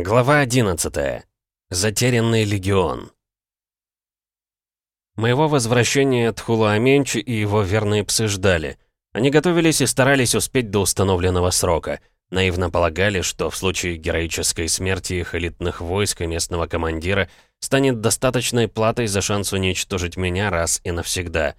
Глава 11. Затерянный легион. Моего возвращения Тхула-Аменчи и его верные псы ждали. Они готовились и старались успеть до установленного срока. Наивно полагали, что в случае героической смерти их элитных войск и местного командира станет достаточной платой за шанс уничтожить меня раз и навсегда.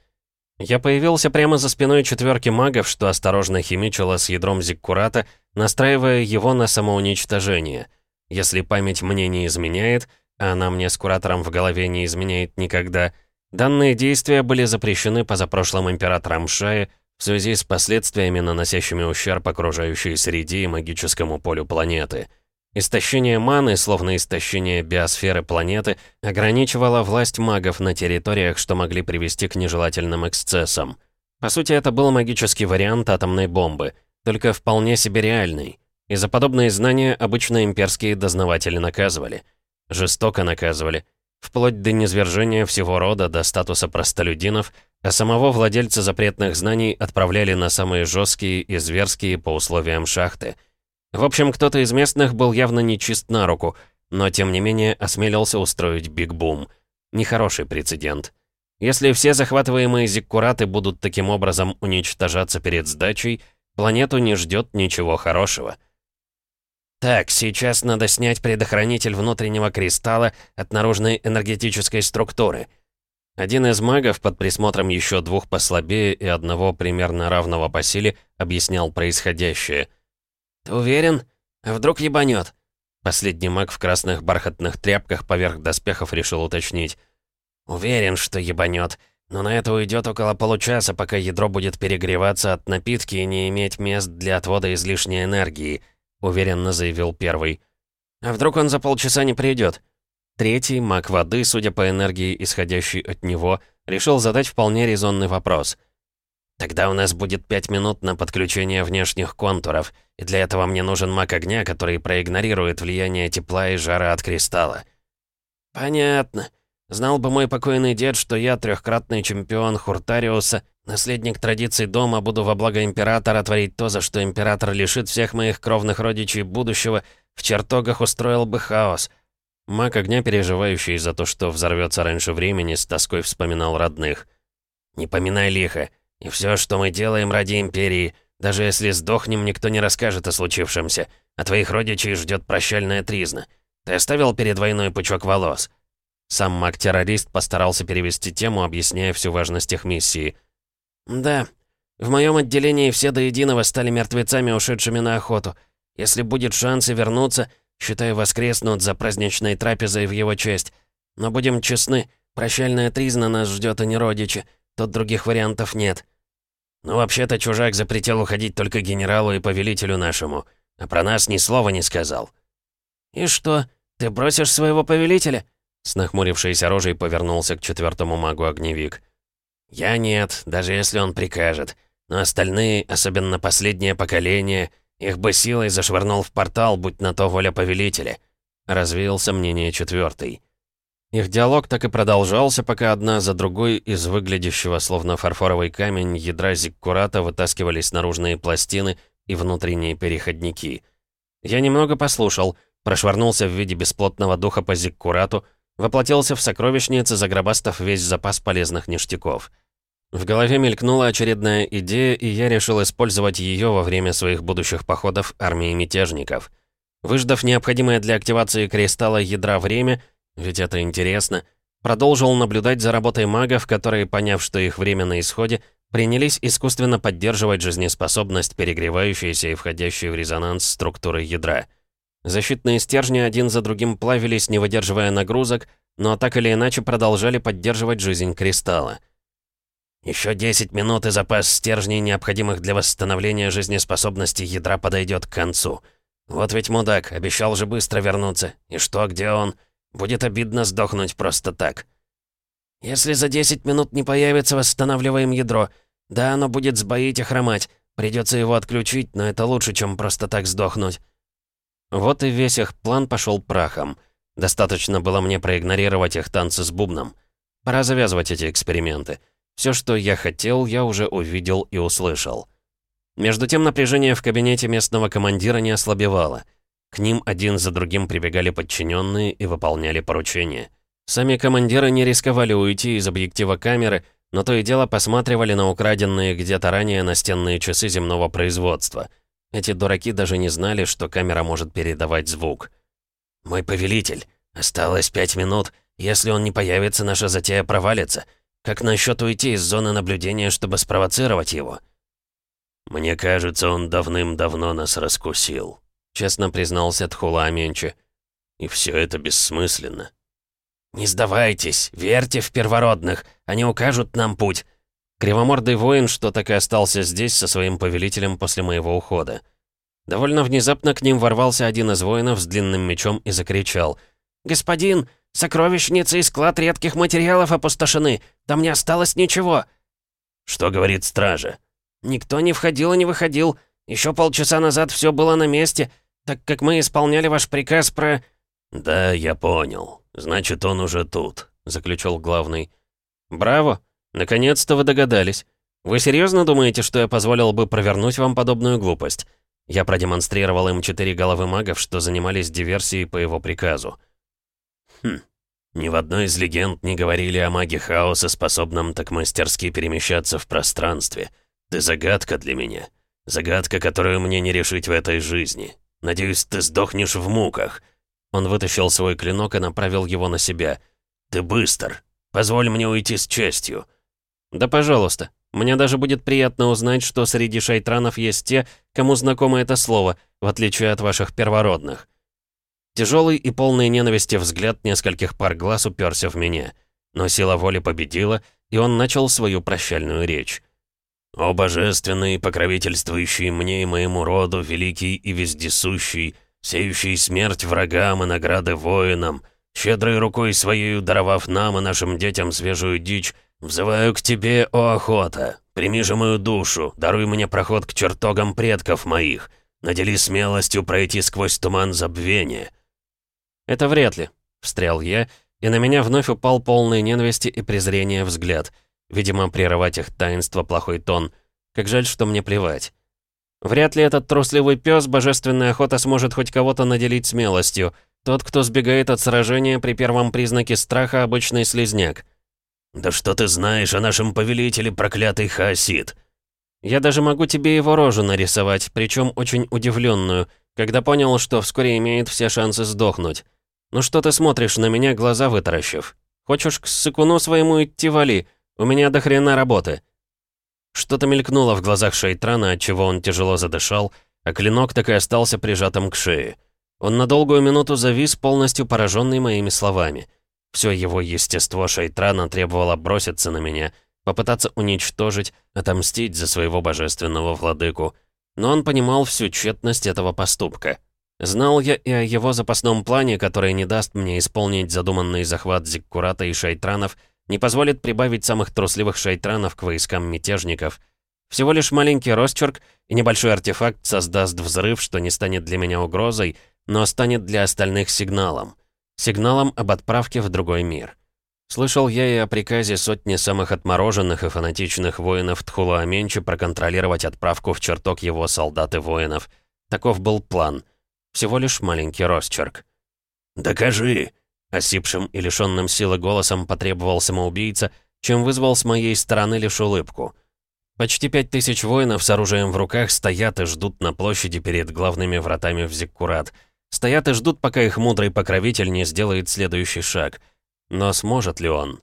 Я появился прямо за спиной четверки магов, что осторожно химичило с ядром Зиккурата, настраивая его на самоуничтожение — если память мне не изменяет, а она мне с куратором в голове не изменяет никогда, данные действия были запрещены позапрошлым императором Шая в связи с последствиями, наносящими ущерб окружающей среде и магическому полю планеты. Истощение маны, словно истощение биосферы планеты, ограничивало власть магов на территориях, что могли привести к нежелательным эксцессам. По сути, это был магический вариант атомной бомбы, только вполне себе реальный. И за подобные знания обычно имперские дознаватели наказывали. Жестоко наказывали. Вплоть до низвержения всего рода до статуса простолюдинов, а самого владельца запретных знаний отправляли на самые жесткие и зверские по условиям шахты. В общем, кто-то из местных был явно нечист на руку, но тем не менее осмелился устроить биг-бум. Нехороший прецедент. Если все захватываемые зиккураты будут таким образом уничтожаться перед сдачей, планету не ждет ничего хорошего. Так, сейчас надо снять предохранитель внутреннего кристалла от наружной энергетической структуры. Один из магов под присмотром еще двух послабее и одного примерно равного по силе объяснял происходящее. «Ты уверен? А вдруг ебанет?» Последний маг в красных бархатных тряпках поверх доспехов решил уточнить. «Уверен, что ебанет, но на это уйдет около получаса, пока ядро будет перегреваться от напитки и не иметь мест для отвода излишней энергии», — уверенно заявил первый. «А вдруг он за полчаса не придет? Третий, маг воды, судя по энергии, исходящей от него, решил задать вполне резонный вопрос. «Тогда у нас будет пять минут на подключение внешних контуров, и для этого мне нужен маг огня, который проигнорирует влияние тепла и жара от кристалла». «Понятно. Знал бы мой покойный дед, что я трехкратный чемпион Хуртариуса, наследник традиций дома, буду во благо Императора творить то, за что Император лишит всех моих кровных родичей будущего, в чертогах устроил бы хаос». Маг огня, переживающий за то, что взорвется раньше времени, с тоской вспоминал родных. «Не поминай лихо. И все, что мы делаем ради Империи, даже если сдохнем, никто не расскажет о случившемся, а твоих родичей ждет прощальная тризна. Ты оставил перед войной пучок волос?» Сам маг-террорист постарался перевести тему, объясняя всю важность их миссии. «Да, в моем отделении все до единого стали мертвецами, ушедшими на охоту. Если будет шанс и вернуться, считай, воскреснут за праздничной трапезой в его честь. Но будем честны, прощальная тризна нас ждет, а не родичи. Тут других вариантов нет. Ну, вообще-то, чужак запретил уходить только генералу и повелителю нашему, а про нас ни слова не сказал». «И что, ты бросишь своего повелителя?» С нахмурившейся рожей повернулся к четвертому магу огневик. «Я нет, даже если он прикажет. Но остальные, особенно последнее поколение, их бы силой зашвырнул в портал, будь на то воля повелителя», — развеялся мнение четвертый. Их диалог так и продолжался, пока одна за другой из выглядящего словно фарфоровый камень ядра зиккурата вытаскивались наружные пластины и внутренние переходники. Я немного послушал, прошвырнулся в виде бесплотного духа по зиккурату, воплотился в сокровищнице, загробастав весь запас полезных ништяков. В голове мелькнула очередная идея, и я решил использовать ее во время своих будущих походов армии мятежников. Выждав необходимое для активации кристалла ядра время, ведь это интересно, продолжил наблюдать за работой магов, которые, поняв, что их время на исходе, принялись искусственно поддерживать жизнеспособность перегревающейся и входящей в резонанс структуры ядра — Защитные стержни один за другим плавились, не выдерживая нагрузок, но так или иначе продолжали поддерживать жизнь кристалла. Еще 10 минут и запас стержней, необходимых для восстановления жизнеспособности ядра, подойдет к концу. Вот ведь мудак, обещал же быстро вернуться. И что, где он? Будет обидно сдохнуть просто так. Если за 10 минут не появится, восстанавливаем ядро. Да, оно будет сбоить и хромать. Придется его отключить, но это лучше, чем просто так сдохнуть. Вот и весь их план пошел прахом. Достаточно было мне проигнорировать их танцы с бубном. Пора завязывать эти эксперименты. Все, что я хотел, я уже увидел и услышал. Между тем напряжение в кабинете местного командира не ослабевало. К ним один за другим прибегали подчиненные и выполняли поручения. Сами командиры не рисковали уйти из объектива камеры, но то и дело посматривали на украденные где-то ранее настенные часы земного производства. Эти дураки даже не знали, что камера может передавать звук. «Мой повелитель, осталось пять минут. Если он не появится, наша затея провалится. Как насчет уйти из зоны наблюдения, чтобы спровоцировать его?» «Мне кажется, он давным-давно нас раскусил», — честно признался Тхула Аменчи. «И все это бессмысленно». «Не сдавайтесь, верьте в первородных, они укажут нам путь». Кривомордый воин, что так и остался здесь со своим повелителем после моего ухода. Довольно внезапно к ним ворвался один из воинов с длинным мечом и закричал. «Господин, сокровищница и склад редких материалов опустошены, там не осталось ничего». «Что говорит стража?» «Никто не входил и не выходил. Еще полчаса назад все было на месте, так как мы исполняли ваш приказ про...» «Да, я понял. Значит, он уже тут», — заключил главный. «Браво! Наконец-то вы догадались. Вы серьезно думаете, что я позволил бы провернуть вам подобную глупость?» Я продемонстрировал им четыре головы магов, что занимались диверсией по его приказу. «Хм, ни в одной из легенд не говорили о маге хаоса, способном так мастерски перемещаться в пространстве. Ты загадка для меня. Загадка, которую мне не решить в этой жизни. Надеюсь, ты сдохнешь в муках». Он вытащил свой клинок и направил его на себя. «Ты быстр. Позволь мне уйти с честью». «Да, пожалуйста. Мне даже будет приятно узнать, что среди шайтранов есть те, кому знакомо это слово, в отличие от ваших первородных». Тяжелый и полный ненависти взгляд нескольких пар глаз уперся в меня. Но сила воли победила, и он начал свою прощальную речь. «О божественный, покровительствующий мне и моему роду, великий и вездесущий, сеющий смерть врагам и награды воинам, щедрой рукой своей даровав нам и нашим детям свежую дичь, взываю к тебе, о охота, прими же мою душу, даруй мне проход к чертогам предков моих, надели смелостью пройти сквозь туман забвения». «Это вряд ли», — встрял я, и на меня вновь упал полный ненависти и презрения взгляд — Видимо, прерывать их таинство плохой тон. Как жаль, что мне плевать. Вряд ли этот трусливый пес божественная охота сможет хоть кого-то наделить смелостью. Тот, кто сбегает от сражения при первом признаке страха, обычный слезняк. «Да что ты знаешь о нашем повелителе, проклятый хаосид?» Я даже могу тебе его рожу нарисовать, причем очень удивленную, когда понял, что вскоре имеет все шансы сдохнуть. Ну что ты смотришь на меня, глаза вытаращив? Хочешь к сыкуну своему идти вали?» У меня до хрена работы». Что-то мелькнуло в глазах Шейтрана, отчего он тяжело задышал, а клинок так и остался прижатым к шее. Он на долгую минуту завис, полностью пораженный моими словами. Все его естество Шейтрана требовало броситься на меня, попытаться уничтожить, отомстить за своего божественного владыку. Но он понимал всю тщетность этого поступка. Знал я и о его запасном плане, который не даст мне исполнить задуманный захват Зиккурата и Шайтранов — не позволит прибавить самых трусливых шайтранов к войскам мятежников. Всего лишь маленький росчерк и небольшой артефакт создаст взрыв, что не станет для меня угрозой, но станет для остальных сигналом. Сигналом об отправке в другой мир. Слышал я и о приказе сотни самых отмороженных и фанатичных воинов Тхула Аменчи проконтролировать отправку в чертог его солдат и воинов. Таков был план. Всего лишь маленький росчерк. «Докажи!» Осипшим и лишённым силы голосом потребовал самоубийца, чем вызвал с моей стороны лишь улыбку. Почти пять тысяч воинов с оружием в руках стоят и ждут на площади перед главными вратами в Зиккурат. Стоят и ждут, пока их мудрый покровитель не сделает следующий шаг. Но сможет ли он?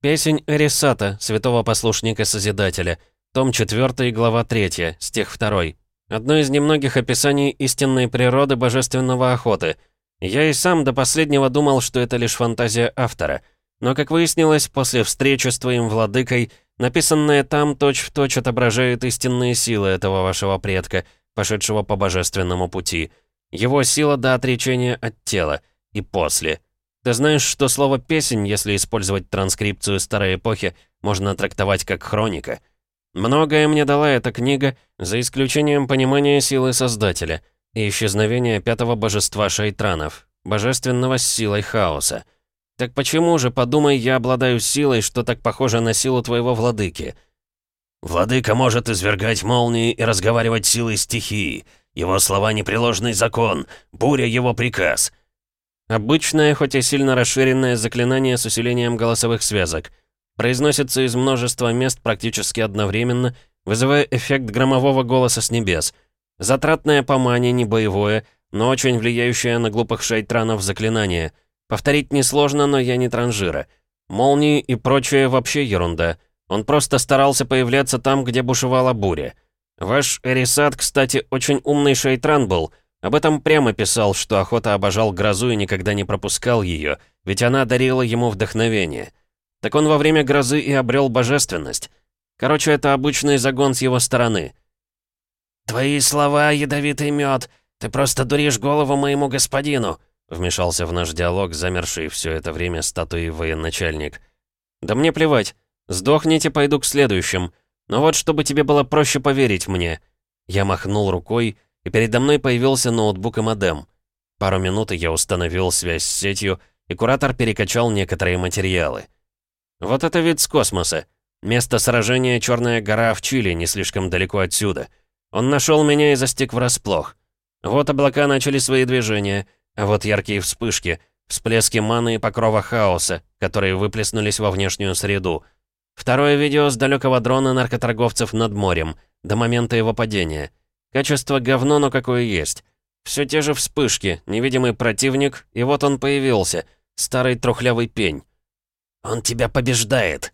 Песень Эрисата, святого послушника Созидателя, том 4, глава 3, стих 2. Одно из немногих описаний истинной природы божественного охоты — я и сам до последнего думал, что это лишь фантазия автора. Но, как выяснилось, после встречи с твоим владыкой, написанное там точь-в-точь точь отображает истинные силы этого вашего предка, пошедшего по божественному пути. Его сила до отречения от тела. И после. Ты знаешь, что слово «песень», если использовать транскрипцию старой эпохи, можно трактовать как «хроника». Многое мне дала эта книга, за исключением понимания силы Создателя — и исчезновение пятого божества шайтранов, божественного с силой хаоса. Так почему же, подумай, я обладаю силой, что так похоже на силу твоего владыки? Владыка может извергать молнии и разговаривать силой стихии. Его слова — непреложный закон, буря — его приказ». Обычное, хоть и сильно расширенное заклинание с усилением голосовых связок. Произносится из множества мест практически одновременно, вызывая эффект громового голоса с небес. Затратное по мане, не боевое, но очень влияющее на глупых шайтранов заклинание. Повторить несложно, но я не транжира. Молнии и прочее вообще ерунда. Он просто старался появляться там, где бушевала буря. Ваш Эрисат, кстати, очень умный шейтран был. Об этом прямо писал, что охота обожал грозу и никогда не пропускал ее, ведь она дарила ему вдохновение. Так он во время грозы и обрел божественность. Короче, это обычный загон с его стороны. «Твои слова — ядовитый мед. Ты просто дуришь голову моему господину», — вмешался в наш диалог замерший все это время статуи военачальник. «Да мне плевать. Сдохните, пойду к следующим. Но вот чтобы тебе было проще поверить мне». Я махнул рукой, и передо мной появился ноутбук и модем. Пару минут я установил связь с сетью, и куратор перекачал некоторые материалы. Вот это вид с космоса. Место сражения Черная гора в Чили, не слишком далеко отсюда. Он нашел меня и застиг врасплох. Вот облака начали свои движения, а вот яркие вспышки, всплески маны и покрова хаоса, которые выплеснулись во внешнюю среду. Второе видео с далекого дрона наркоторговцев над морем, до момента его падения. Качество говно, но какое есть. Все те же вспышки, невидимый противник, и вот он появился, старый трухлявый пень. «Он тебя побеждает!»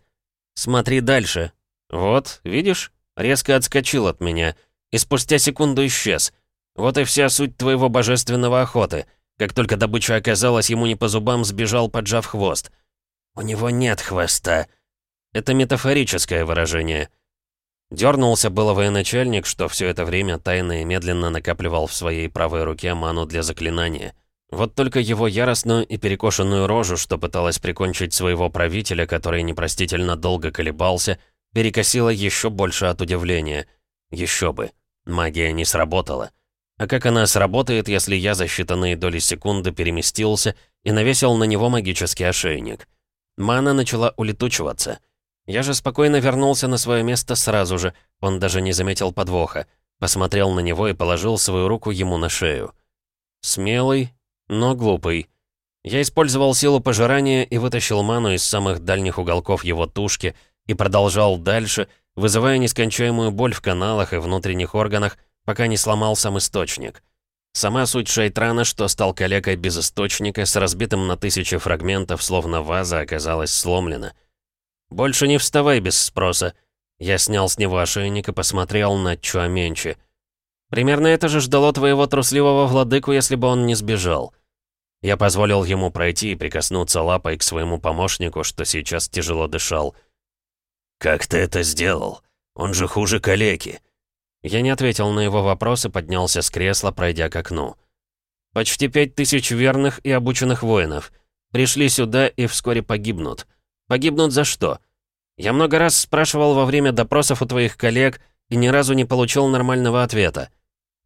Смотри дальше. Вот, видишь? Резко отскочил от меня. И спустя секунду исчез. Вот и вся суть твоего божественного охоты. Как только добыча оказалась ему не по зубам, сбежал, поджав хвост. У него нет хвоста. Это метафорическое выражение. Дернулся было военачальник, что все это время тайно и медленно накапливал в своей правой руке ману для заклинания. Вот только его яростную и перекошенную рожу, что пыталась прикончить своего правителя, который непростительно долго колебался, перекосило еще больше от удивления. Еще бы. Магия не сработала. А как она сработает, если я за считанные доли секунды переместился и навесил на него магический ошейник? Мана начала улетучиваться. Я же спокойно вернулся на свое место сразу же, он даже не заметил подвоха. Посмотрел на него и положил свою руку ему на шею. Смелый, но глупый. Я использовал силу пожирания и вытащил ману из самых дальних уголков его тушки и продолжал дальше, вызывая нескончаемую боль в каналах и внутренних органах, пока не сломал сам источник. Сама суть Шайтрана, что стал калекой без источника, с разбитым на тысячи фрагментов, словно ваза, оказалась сломлена. «Больше не вставай без спроса». Я снял с него ошейник и посмотрел на Чуаменчи. «Примерно это же ждало твоего трусливого владыку, если бы он не сбежал». Я позволил ему пройти и прикоснуться лапой к своему помощнику, что сейчас тяжело дышал. «Как ты это сделал? Он же хуже калеки». Я не ответил на его вопрос и поднялся с кресла, пройдя к окну. «Почти пять тысяч верных и обученных воинов. Пришли сюда и вскоре погибнут. Погибнут за что? Я много раз спрашивал во время допросов у твоих коллег и ни разу не получил нормального ответа.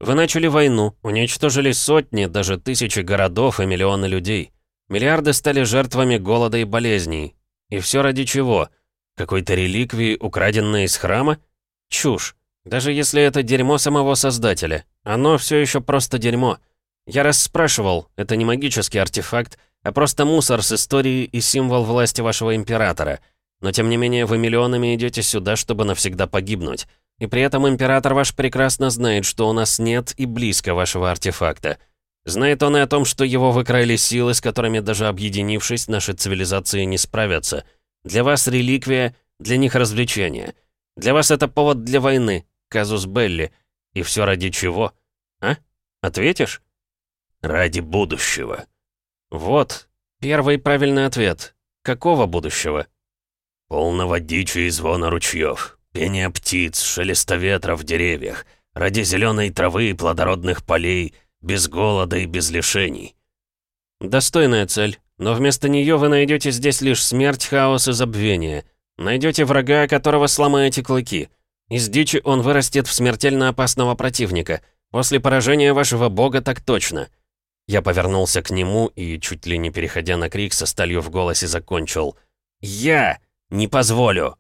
Вы начали войну, уничтожили сотни, даже тысячи городов и миллионы людей. Миллиарды стали жертвами голода и болезней. И все ради чего? Какой-то реликвии, украденной из храма? Чушь. Даже если это дерьмо самого Создателя. Оно все еще просто дерьмо. Я раз спрашивал, это не магический артефакт, а просто мусор с историей и символ власти вашего императора. Но тем не менее вы миллионами идете сюда, чтобы навсегда погибнуть. И при этом император ваш прекрасно знает, что у нас нет и близко вашего артефакта. Знает он и о том, что его выкрали силы, с которыми даже объединившись, наши цивилизации не справятся. Для вас реликвия, для них развлечение. Для вас это повод для войны, казус Белли. И все ради чего? А? Ответишь? Ради будущего. Вот, первый правильный ответ. Какого будущего? Полного дичи и звона ручьев. Пение птиц, шелеста ветра в деревьях, ради зеленой травы и плодородных полей, без голода и без лишений. Достойная цель, но вместо нее вы найдете здесь лишь смерть, хаос и забвение. Найдете врага, которого сломаете клыки. Из дичи он вырастет в смертельно опасного противника. После поражения вашего бога так точно. Я повернулся к нему и, чуть ли не переходя на крик, со сталью в голосе закончил. «Я не позволю!»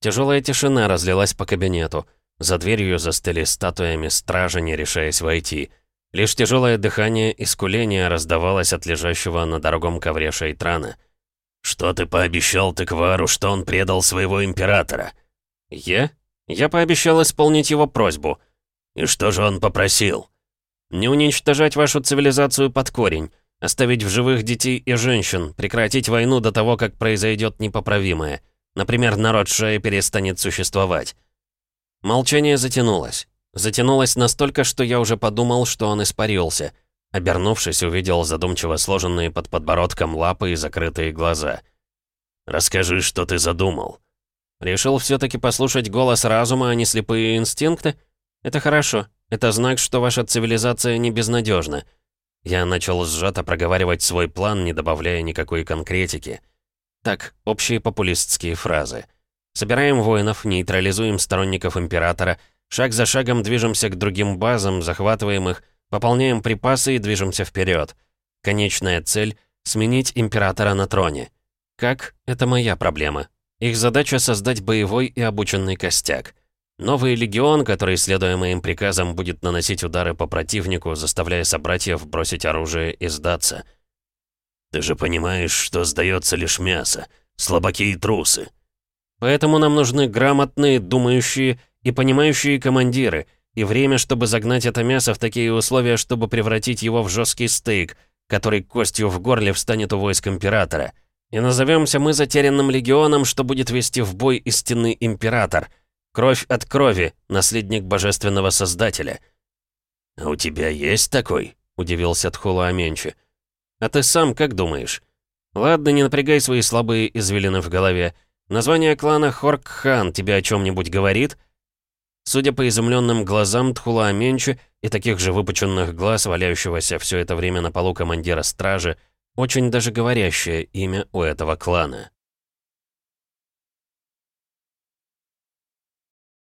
Тяжелая тишина разлилась по кабинету. За дверью застыли статуями стражи, не решаясь войти. Лишь тяжелое дыхание и скуление раздавалось от лежащего на дорогом ковре Шейтрана. «Что ты пообещал Тыквару, что он предал своего императора?» «Я? Я пообещал исполнить его просьбу». «И что же он попросил?» «Не уничтожать вашу цивилизацию под корень, оставить в живых детей и женщин, прекратить войну до того, как произойдет непоправимое. Например, народ Шея перестанет существовать». Молчание затянулось. Затянулось настолько, что я уже подумал, что он испарился. Обернувшись, увидел задумчиво сложенные под подбородком лапы и закрытые глаза. «Расскажи, что ты задумал». Решил все-таки послушать голос разума, а не слепые инстинкты? Это хорошо. Это знак, что ваша цивилизация не безнадежна. Я начал сжато проговаривать свой план, не добавляя никакой конкретики. Так, общие популистские фразы. Собираем воинов, нейтрализуем сторонников Императора, шаг за шагом движемся к другим базам, захватываем их, пополняем припасы и движемся вперед. Конечная цель — сменить Императора на троне. Как? Это моя проблема. Их задача — создать боевой и обученный костяк. Новый легион, который, следуя моим приказам, будет наносить удары по противнику, заставляя собратьев бросить оружие и сдаться. «Ты же понимаешь, что сдается лишь мясо, слабаки и трусы». «Поэтому нам нужны грамотные, думающие и понимающие командиры, и время, чтобы загнать это мясо в такие условия, чтобы превратить его в жесткий стейк, который костью в горле встанет у войск Императора». И назовемся мы затерянным легионом, что будет вести в бой истинный император. Кровь от крови, наследник божественного создателя. «А у тебя есть такой?» — удивился Тхула Аменчи. «А ты сам как думаешь?» «Ладно, не напрягай свои слабые извилины в голове. Название клана Хоркхан тебе о чем-нибудь говорит?» Судя по изумленным глазам Тхула Аменчи и таких же выпученных глаз, валяющегося все это время на полу командира стражи, очень даже говорящее имя у этого клана.